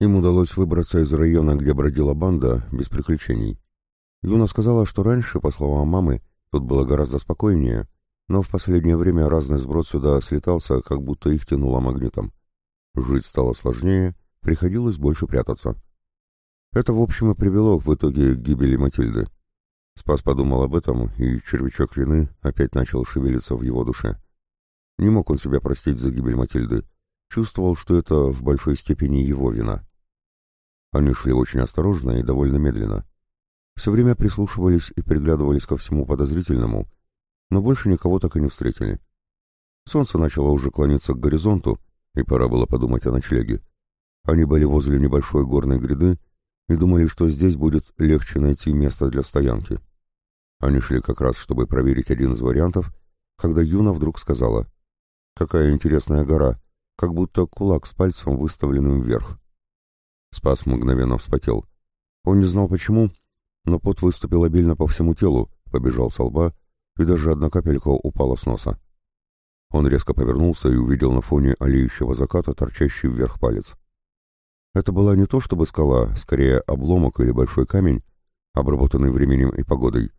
Им удалось выбраться из района, где бродила банда, без приключений. Юна сказала, что раньше, по словам мамы, тут было гораздо спокойнее, но в последнее время разный сброд сюда слетался, как будто их тянуло магнитом. Жить стало сложнее, приходилось больше прятаться. Это, в общем, и привело в итоге к гибели Матильды. Спас подумал об этом, и червячок вины опять начал шевелиться в его душе. Не мог он себя простить за гибель Матильды. Чувствовал, что это в большой степени его вина. Они шли очень осторожно и довольно медленно. Все время прислушивались и приглядывались ко всему подозрительному, но больше никого так и не встретили. Солнце начало уже клониться к горизонту, и пора было подумать о ночлеге. Они были возле небольшой горной гряды и думали, что здесь будет легче найти место для стоянки. Они шли как раз, чтобы проверить один из вариантов, когда Юна вдруг сказала, «Какая интересная гора, как будто кулак с пальцем, выставленным вверх». Спас мгновенно вспотел. Он не знал почему, но пот выступил обильно по всему телу, побежал со лба, и даже одна капелька упала с носа. Он резко повернулся и увидел на фоне олеющего заката торчащий вверх палец. Это была не то чтобы скала, скорее обломок или большой камень, обработанный временем и погодой,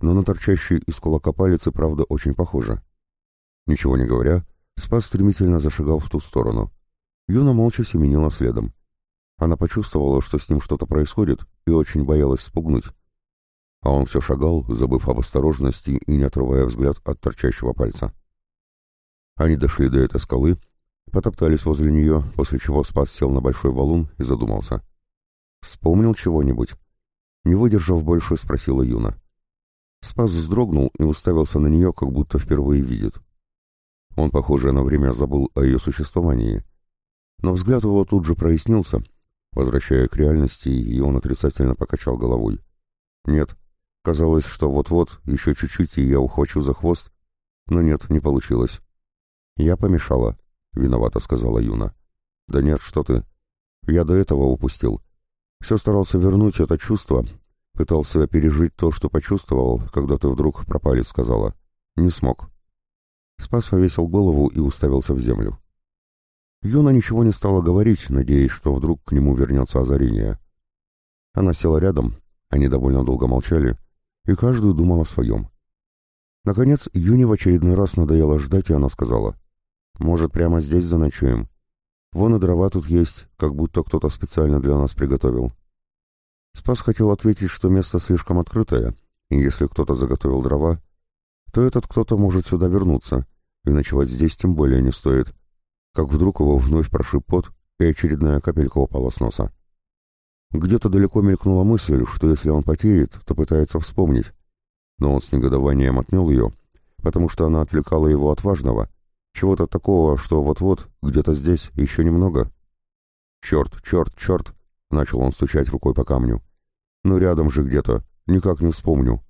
но на торчащий из кулака палец и правда очень похоже. Ничего не говоря, Спас стремительно зашагал в ту сторону. Юна молча семенила следом. Она почувствовала, что с ним что-то происходит, и очень боялась спугнуть. А он все шагал, забыв об осторожности и не отрывая взгляд от торчащего пальца. Они дошли до этой скалы, потоптались возле нее, после чего Спас сел на большой валун и задумался. «Вспомнил чего-нибудь?» Не выдержав больше, спросила Юна. Спас вздрогнул и уставился на нее, как будто впервые видит. Он, похоже, на время забыл о ее существовании. Но взгляд его тут же прояснился, возвращая к реальности, и он отрицательно покачал головой. «Нет, казалось, что вот-вот, еще чуть-чуть, и я ухвачу за хвост, но нет, не получилось. «Я помешала», — виновата сказала Юна. «Да нет, что ты. Я до этого упустил. Все старался вернуть это чувство, пытался пережить то, что почувствовал, когда ты вдруг пропали, сказала. Не смог». Спас повесил голову и уставился в землю. Юна ничего не стала говорить, надеясь, что вдруг к нему вернется озарение. Она села рядом, они довольно долго молчали, и каждый думал о своем. Наконец, Юне в очередной раз надоело ждать, и она сказала — может, прямо здесь заночуем? Вон и дрова тут есть, как будто кто-то специально для нас приготовил. Спас хотел ответить, что место слишком открытое, и если кто-то заготовил дрова, то этот кто-то может сюда вернуться, и ночевать здесь тем более не стоит. Как вдруг его вновь прошиб пот, и очередная капелька упала с носа. Где-то далеко мелькнула мысль, что если он потеет, то пытается вспомнить, но он с негодованием отмел ее, потому что она отвлекала его от важного — чего-то такого, что вот-вот, где-то здесь, еще немного. «Черт, черт, черт!» — начал он стучать рукой по камню. «Ну рядом же где-то, никак не вспомню».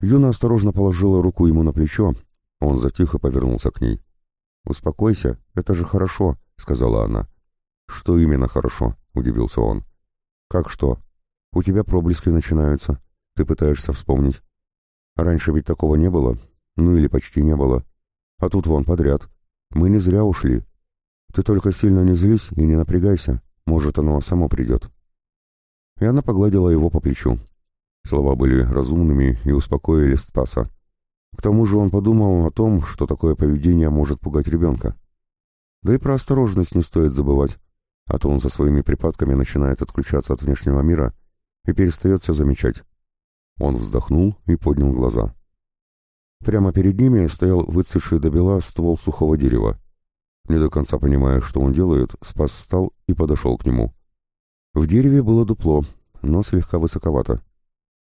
Юна осторожно положила руку ему на плечо, он затих и повернулся к ней. «Успокойся, это же хорошо», — сказала она. «Что именно хорошо?» — удивился он. «Как что? У тебя проблески начинаются. Ты пытаешься вспомнить. Раньше ведь такого не было, ну или почти не было. А тут вон подряд. Мы не зря ушли. Ты только сильно не злись и не напрягайся. Может, оно само придет. И она погладила его по плечу. Слова были разумными и успокоили Спаса. К тому же он подумал о том, что такое поведение может пугать ребенка. Да и про осторожность не стоит забывать, а то он со своими припадками начинает отключаться от внешнего мира и перестает все замечать. Он вздохнул и поднял глаза. Прямо перед ними стоял выцветший до бела ствол сухого дерева. Не до конца понимая, что он делает, Спас встал и подошел к нему. В дереве было дупло, но слегка высоковато.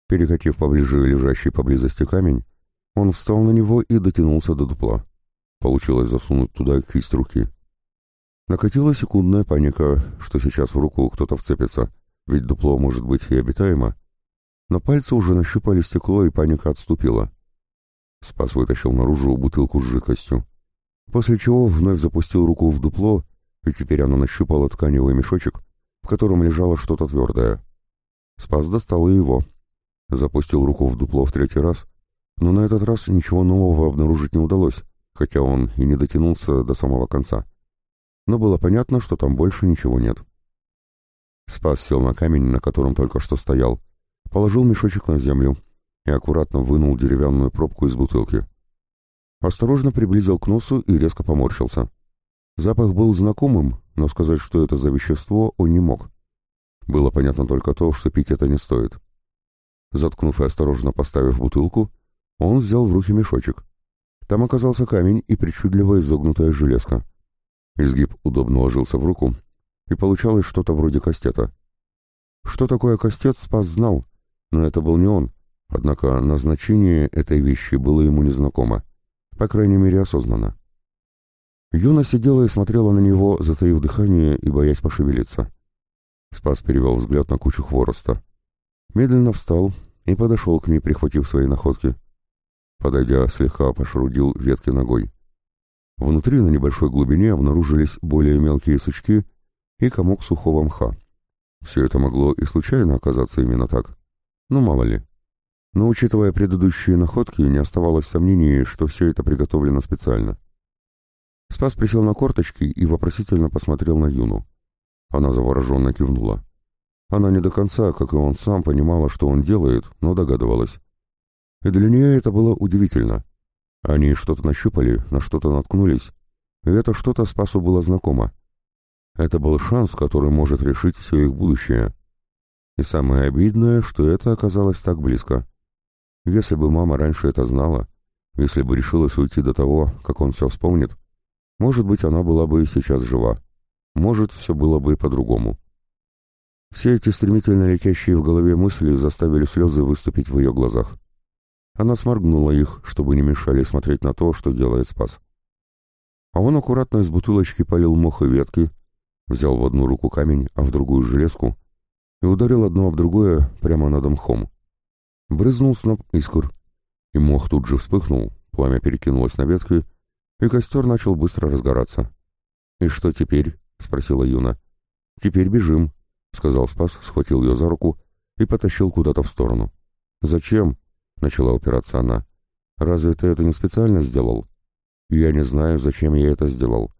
Перекатив поближе лежащий поблизости камень, он встал на него и дотянулся до дупла. Получилось засунуть туда кисть руки. Накатила секундная паника, что сейчас в руку кто-то вцепится, ведь дупло может быть и обитаемо. Но пальцы уже нащупали стекло, и паника отступила. Спас вытащил наружу бутылку с жидкостью. После чего вновь запустил руку в дупло, и теперь она нащупала тканевый мешочек, в котором лежало что-то твердое. Спас достал и его. Запустил руку в дупло в третий раз, но на этот раз ничего нового обнаружить не удалось, хотя он и не дотянулся до самого конца. Но было понятно, что там больше ничего нет. Спас сел на камень, на котором только что стоял, положил мешочек на землю и аккуратно вынул деревянную пробку из бутылки. Осторожно приблизил к носу и резко поморщился. Запах был знакомым, но сказать, что это за вещество, он не мог. Было понятно только то, что пить это не стоит. Заткнув и осторожно поставив бутылку, он взял в руки мешочек. Там оказался камень и причудливо изогнутая железка. Изгиб удобно ложился в руку, и получалось что-то вроде кастета. Что такое кастет, Спас знал, но это был не он, однако назначение этой вещи было ему незнакомо, по крайней мере осознанно. Юна сидела и смотрела на него, затаив дыхание и боясь пошевелиться. Спас перевел взгляд на кучу хвороста. Медленно встал и подошел к ней, прихватив свои находки. Подойдя, слегка пошарудил ветки ногой. Внутри на небольшой глубине обнаружились более мелкие сучки и комок сухого мха. Все это могло и случайно оказаться именно так. Ну, мало ли. Но, учитывая предыдущие находки, не оставалось сомнений, что все это приготовлено специально. Спас присел на корточки и вопросительно посмотрел на Юну. Она завороженно кивнула. Она не до конца, как и он сам, понимала, что он делает, но догадывалась. И для нее это было удивительно. Они что-то нащупали, на что-то наткнулись, и это что-то Спасу было знакомо. Это был шанс, который может решить все их будущее. И самое обидное, что это оказалось так близко. Если бы мама раньше это знала, если бы решилась уйти до того, как он все вспомнит, может быть, она была бы и сейчас жива. Может, все было бы и по-другому. Все эти стремительно летящие в голове мысли заставили слезы выступить в ее глазах. Она сморгнула их, чтобы не мешали смотреть на то, что делает Спас. А он аккуратно из бутылочки полил мох и ветки, взял в одну руку камень, а в другую железку и ударил одно об другое прямо над мхом. Брызнул сноп искр, и мох тут же вспыхнул, пламя перекинулось на ветки, и костер начал быстро разгораться. «И что теперь?» — спросила Юна. «Теперь бежим», — сказал Спас, схватил ее за руку и потащил куда-то в сторону. «Зачем?» — начала упираться она. «Разве ты это не специально сделал?» «Я не знаю, зачем я это сделал.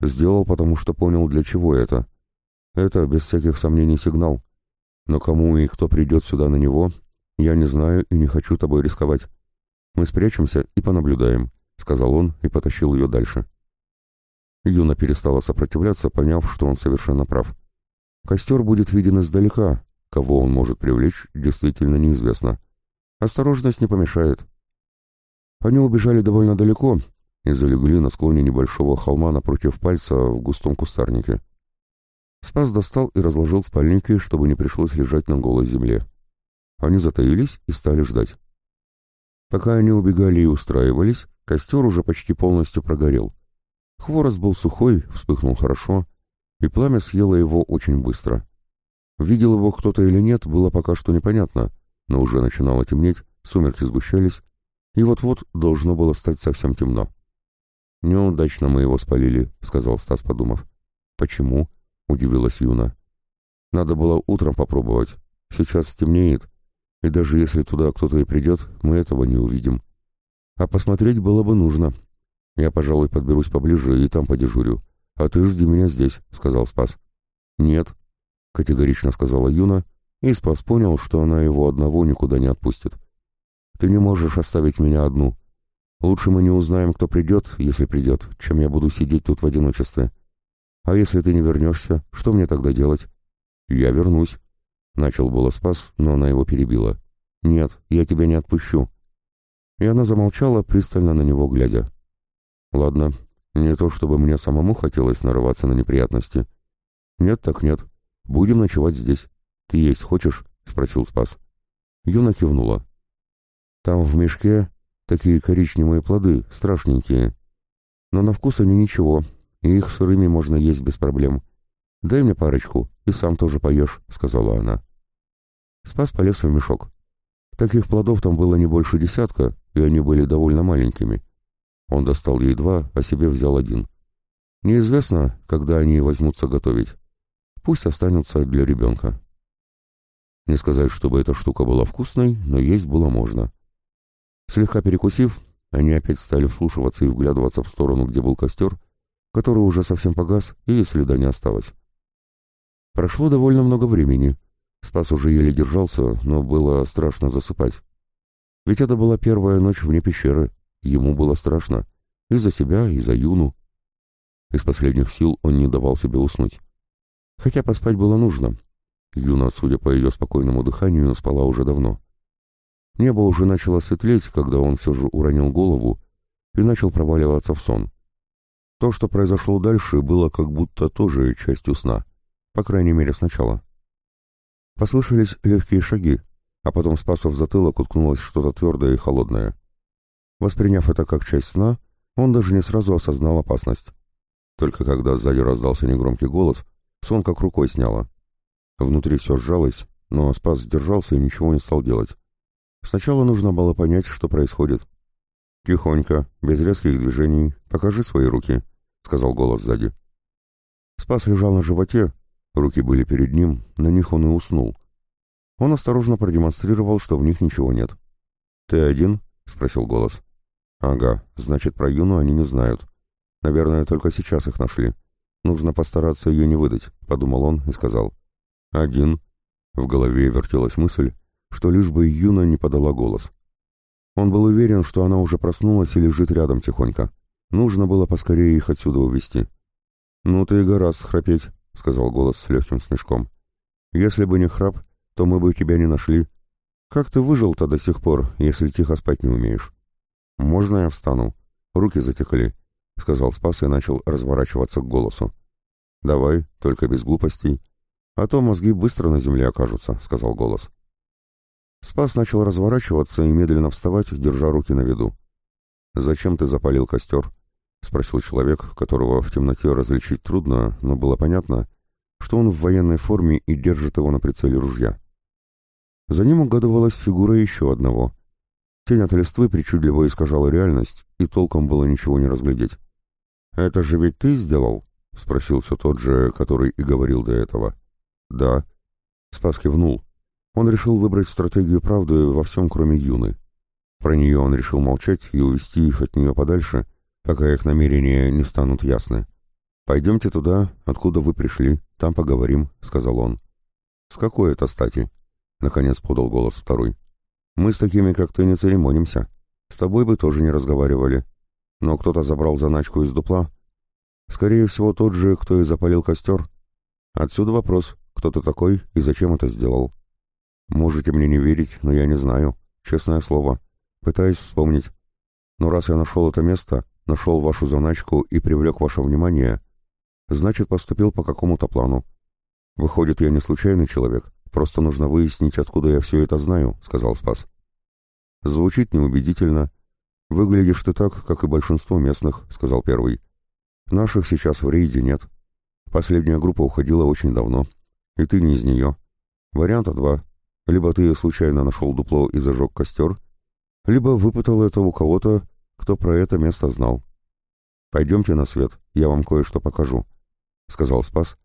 Сделал, потому что понял, для чего это. Это, без всяких сомнений, сигнал. Но кому и кто придет сюда на него, я не знаю и не хочу тобой рисковать. Мы спрячемся и понаблюдаем», — сказал он и потащил ее дальше. Юна перестала сопротивляться, поняв, что он совершенно прав. Костер будет виден издалека, кого он может привлечь, действительно неизвестно. Осторожность не помешает. Они убежали довольно далеко и залегли на склоне небольшого холма напротив пальца в густом кустарнике. Спас достал и разложил спальники, чтобы не пришлось лежать на голой земле. Они затаились и стали ждать. Пока они убегали и устраивались, костер уже почти полностью прогорел. Хворост был сухой, вспыхнул хорошо, и пламя съело его очень быстро. Видел его кто-то или нет, было пока что непонятно, но уже начинало темнеть, сумерки сгущались, и вот-вот должно было стать совсем темно. «Неудачно мы его спалили», — сказал Стас, подумав. «Почему?» — удивилась Юна. «Надо было утром попробовать. Сейчас стемнеет, и даже если туда кто-то и придет, мы этого не увидим. А посмотреть было бы нужно. Я, пожалуй, подберусь поближе и там подежурю. «А ты жди меня здесь», — сказал Спас. «Нет», — категорично сказала Юна, и Спас понял, что она его одного никуда не отпустит. «Ты не можешь оставить меня одну. Лучше мы не узнаем, кто придет, если придет, чем я буду сидеть тут в одиночестве. А если ты не вернешься, что мне тогда делать?» «Я вернусь», — начал было Спас, но она его перебила. «Нет, я тебя не отпущу». И она замолчала, пристально на него глядя. «Ладно, не то чтобы мне самому хотелось нарываться на неприятности. Нет так нет. Будем ночевать здесь. Ты есть хочешь? Спросил Спас. Юна кивнула. Там в мешке такие коричневые плоды, страшненькие. Но на вкус они ничего, и их сырыми можно есть без проблем. Дай мне парочку, и сам тоже поешь, сказала она. Спас полез в мешок. Таких плодов там было не больше десятка, и они были довольно маленькими. Он достал ей два, а себе взял один. Неизвестно, когда они возьмутся готовить. Пусть останутся для ребенка. Не сказать, чтобы эта штука была вкусной, но есть было можно. Слегка перекусив, они опять стали вслушиваться и вглядываться в сторону, где был костер, который уже совсем погас, и следа не осталось. Прошло довольно много времени. Спас уже еле держался, но было страшно засыпать. Ведь это была первая ночь вне пещеры. Ему было страшно. И за себя, и за Юну. Из последних сил он не давал себе уснуть. Хотя поспать было нужно. Юна, судя по ее спокойному дыханию, спала уже давно. Небо уже начало светлеть, когда он все же уронил голову и начал проваливаться в сон. То, что произошло дальше, было как будто тоже частью сна, по крайней мере сначала. Послышались легкие шаги, а потом Спасу в затылок уткнулось что-то твердое и холодное. Восприняв это как часть сна, он даже не сразу осознал опасность. Только когда сзади раздался негромкий голос, сон как рукой сняло. Внутри все сжалось, но Спас сдержался и ничего не стал делать. Сначала нужно было понять, что происходит. «Тихонько, без резких движений, покажи свои руки», — сказал голос сзади. Спас лежал на животе, руки были перед ним, на них он и уснул. Он осторожно продемонстрировал, что в них ничего нет. «Ты один?» — спросил голос. «Ага, значит, про Юну они не знают. Наверное, только сейчас их нашли. Нужно постараться ее не выдать», — подумал он и сказал. «Один». В голове вертелась мысль, что лишь бы Юна не подала голос. Он был уверен, что она уже проснулась и лежит рядом тихонько. Нужно было поскорее их отсюда увести. «Ну ты и гораздо храпеть», — сказал голос с легким смешком. «Если бы не храп, то мы бы тебя не нашли. Как ты выжил-то до сих пор, если тихо спать не умеешь?» «Можно я встану? Руки затекли», — сказал Спас и начал разворачиваться к голосу. «Давай, только без глупостей. А то мозги быстро на земле окажутся», — сказал голос. Спас начал разворачиваться и медленно вставать, держа руки на виду. «Зачем ты запалил костер?» — спросил человек, которого в темноте различить трудно, но было понятно, что он в военной форме и держит его на прицеле ружья. За ним угадывалась фигура еще одного. Тень от листвы причудливо искажала реальность, и толком было ничего не разглядеть. «Это же ведь ты сделал?» — спросил все тот же, который и говорил до этого. «Да». Спас кивнул. Он решил выбрать стратегию правды во всем, кроме Юны. Про нее он решил молчать и увести их от нее подальше, пока их намерения не станут ясны. «Пойдемте туда, откуда вы пришли, там поговорим», — сказал он. «С какой это стати?» — наконец подал голос второй. «Мы с такими, как ты, не церемонимся. С тобой бы тоже не разговаривали. Но кто-то забрал заначку из дупла. Скорее всего, тот же, кто и запалил костер. Отсюда вопрос, кто ты такой и зачем это сделал?» Можете мне не верить, но я не знаю. Честное слово. Пытаюсь вспомнить. Но раз я нашел это место, нашел вашу заначку и привлек ваше внимание, значит, поступил по какому-то плану. Выходит, я не случайный человек, просто нужно выяснить, откуда я все это знаю, — сказал Спас. Звучит неубедительно. Выглядишь ты так, как и большинство местных, — сказал первый. Наших сейчас в рейде нет. Последняя группа уходила очень давно, и ты не из нее. Варианта два. Либо ты случайно нашел дупло и зажег костер, либо выпытал это у кого-то, кто про это место знал. «Пойдемте на свет, я вам кое-что покажу», — сказал Спас,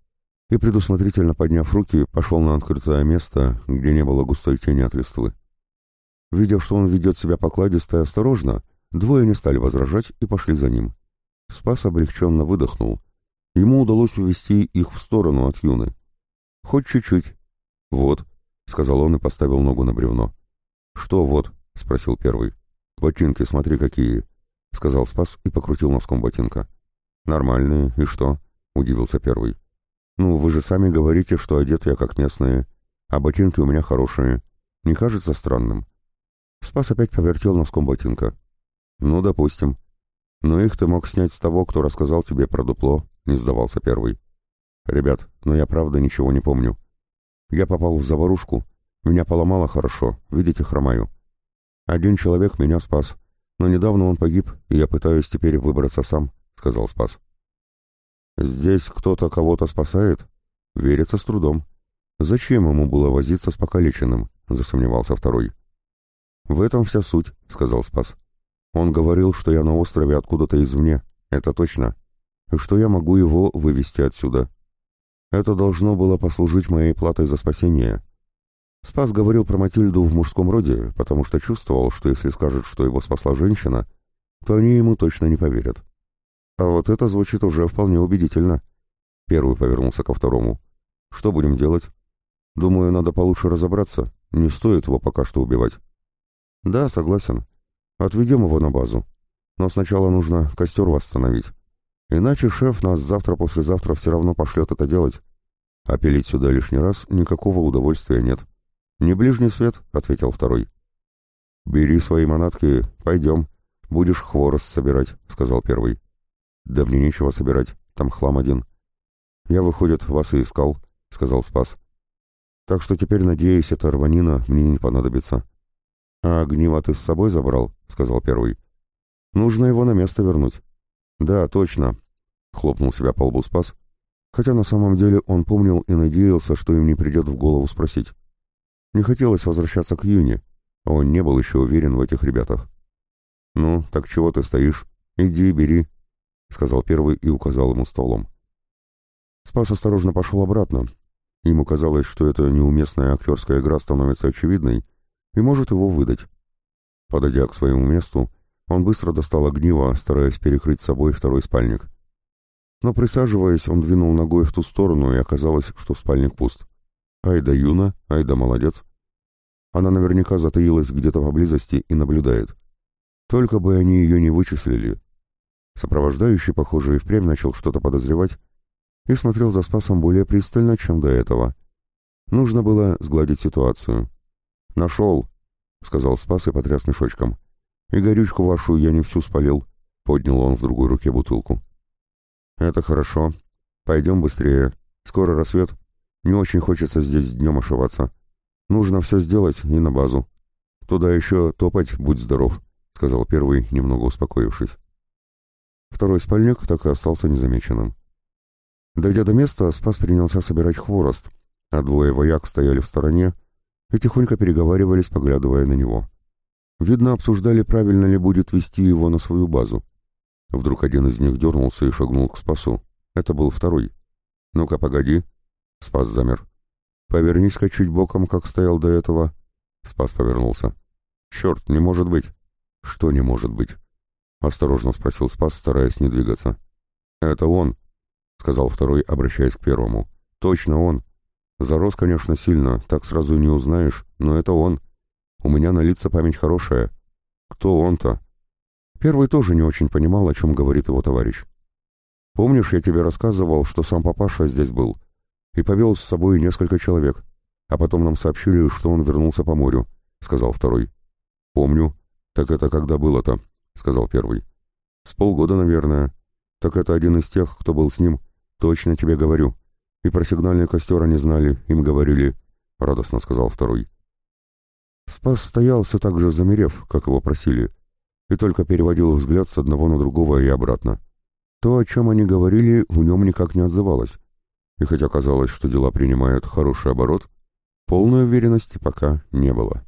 и, предусмотрительно подняв руки, пошел на открытое место, где не было густой тени от листвы. Видя, что он ведет себя покладисто и осторожно, двое не стали возражать и пошли за ним. Спас облегченно выдохнул. Ему удалось увести их в сторону от юны. Хоть чуть-чуть. Вот, — сказал он и поставил ногу на бревно. «Что вот?» — спросил первый. «Ботинки, смотри, какие!» — сказал Спас и покрутил носком ботинка. «Нормальные, и что?» — удивился первый. «Ну, вы же сами говорите, что одет я как местные, а ботинки у меня хорошие. Не кажется странным?» Спас опять повертел носком ботинка. «Ну, допустим. Но их ты мог снять с того, кто рассказал тебе про дупло», — не сдавался первый. «Ребят, но я правда ничего не помню. Я попал в заварушку. Меня поломало хорошо, видите, хромаю. Один человек меня спас, но недавно он погиб, и я пытаюсь теперь выбраться сам», — сказал Спас. «Здесь кто-то кого-то спасает?» «Верится с трудом. Зачем ему было возиться с покалеченным?» — засомневался второй. «В этом вся суть», — сказал Спас. «Он говорил, что я на острове откуда-то извне, это точно, и что я могу его вывести отсюда. Это должно было послужить моей платой за спасение. Спас говорил про Матильду в мужском роде, потому что чувствовал, что если скажет, что его спасла женщина, то они ему точно не поверят. А вот это звучит уже вполне убедительно. Первый повернулся ко второму. Что будем делать? Думаю, надо получше разобраться. Не стоит его пока что убивать. Да, согласен. Отведем его на базу. Но сначала нужно костер восстановить. Иначе шеф нас завтра-послезавтра все равно пошлет это делать. А пилить сюда лишний раз никакого удовольствия нет. «Не ближний свет», — ответил второй. «Бери свои манатки, пойдем. Будешь хворост собирать», — сказал первый. «Да мне нечего собирать, там хлам один». «Я, выходит, вас и искал», — сказал Спас. «Так что теперь, надеюсь, эта рванина мне не понадобится». «А огниво ты с собой забрал?» — сказал первый. «Нужно его на место вернуть». «Да, точно», — хлопнул себя по лбу Спас, хотя на самом деле он помнил и надеялся, что им не придет в голову спросить. Не хотелось возвращаться к Юне, а он не был еще уверен в этих ребятах. «Ну, так чего ты стоишь? Иди, бери», — сказал первый и указал ему столом. Спас осторожно пошел обратно. Ему казалось, что эта неуместная актерская игра становится очевидной и может его выдать. Подойдя к своему месту, он быстро достал огниво, стараясь перекрыть собой второй спальник. Но присаживаясь, он двинул ногой в ту сторону, и оказалось, что спальник пуст. Ай да Юна, ай да молодец. Она наверняка затаилась где-то поблизости и наблюдает. Только бы они ее не вычислили. Сопровождающий, похоже, и впрямь начал что-то подозревать и смотрел за Спасом более пристально, чем до этого. Нужно было сгладить ситуацию. «Нашел», — сказал Спас и потряс мешочком. «И горючку вашу я не всю спалил», — поднял он в другой руке бутылку. «Это хорошо. Пойдем быстрее. Скоро рассвет. Не очень хочется здесь днем ошиваться. Нужно все сделать и на базу. Туда еще топать, будь здоров», — сказал первый, немного успокоившись. Второй спальник так и остался незамеченным. Дойдя до места, Спас принялся собирать хворост, а двое вояк стояли в стороне и тихонько переговаривались, поглядывая на него. Видно, обсуждали, правильно ли будет вести его на свою базу. Вдруг один из них дернулся и шагнул к Спасу. Это был второй. «Ну-ка, погоди». Спас замер. «Повернись-ка чуть боком, как стоял до этого». Спас повернулся. «Черт, не может быть». «Что не может быть?» Осторожно спросил Спас, стараясь не двигаться. «Это он», — сказал второй, обращаясь к первому. «Точно он. Зарос, конечно, сильно, так сразу не узнаешь, но это он. У меня на лица память хорошая. Кто он-то?» Первый тоже не очень понимал, о чем говорит его товарищ. «Помнишь, я тебе рассказывал, что сам папаша здесь был и повел с собой несколько человек, а потом нам сообщили, что он вернулся по морю», — сказал второй. «Помню. Так это когда было-то?» — сказал первый. «С полгода, наверное. Так это один из тех, кто был с ним. Точно тебе говорю. И про сигнальный костер они знали, им говорили», — радостно сказал второй. Спас стоял все так же замерев, как его просили, и только переводил взгляд с одного на другого и обратно. То, о чем они говорили, в нем никак не отзывалось. И хотя казалось, что дела принимают хороший оборот, полной уверенности пока не было.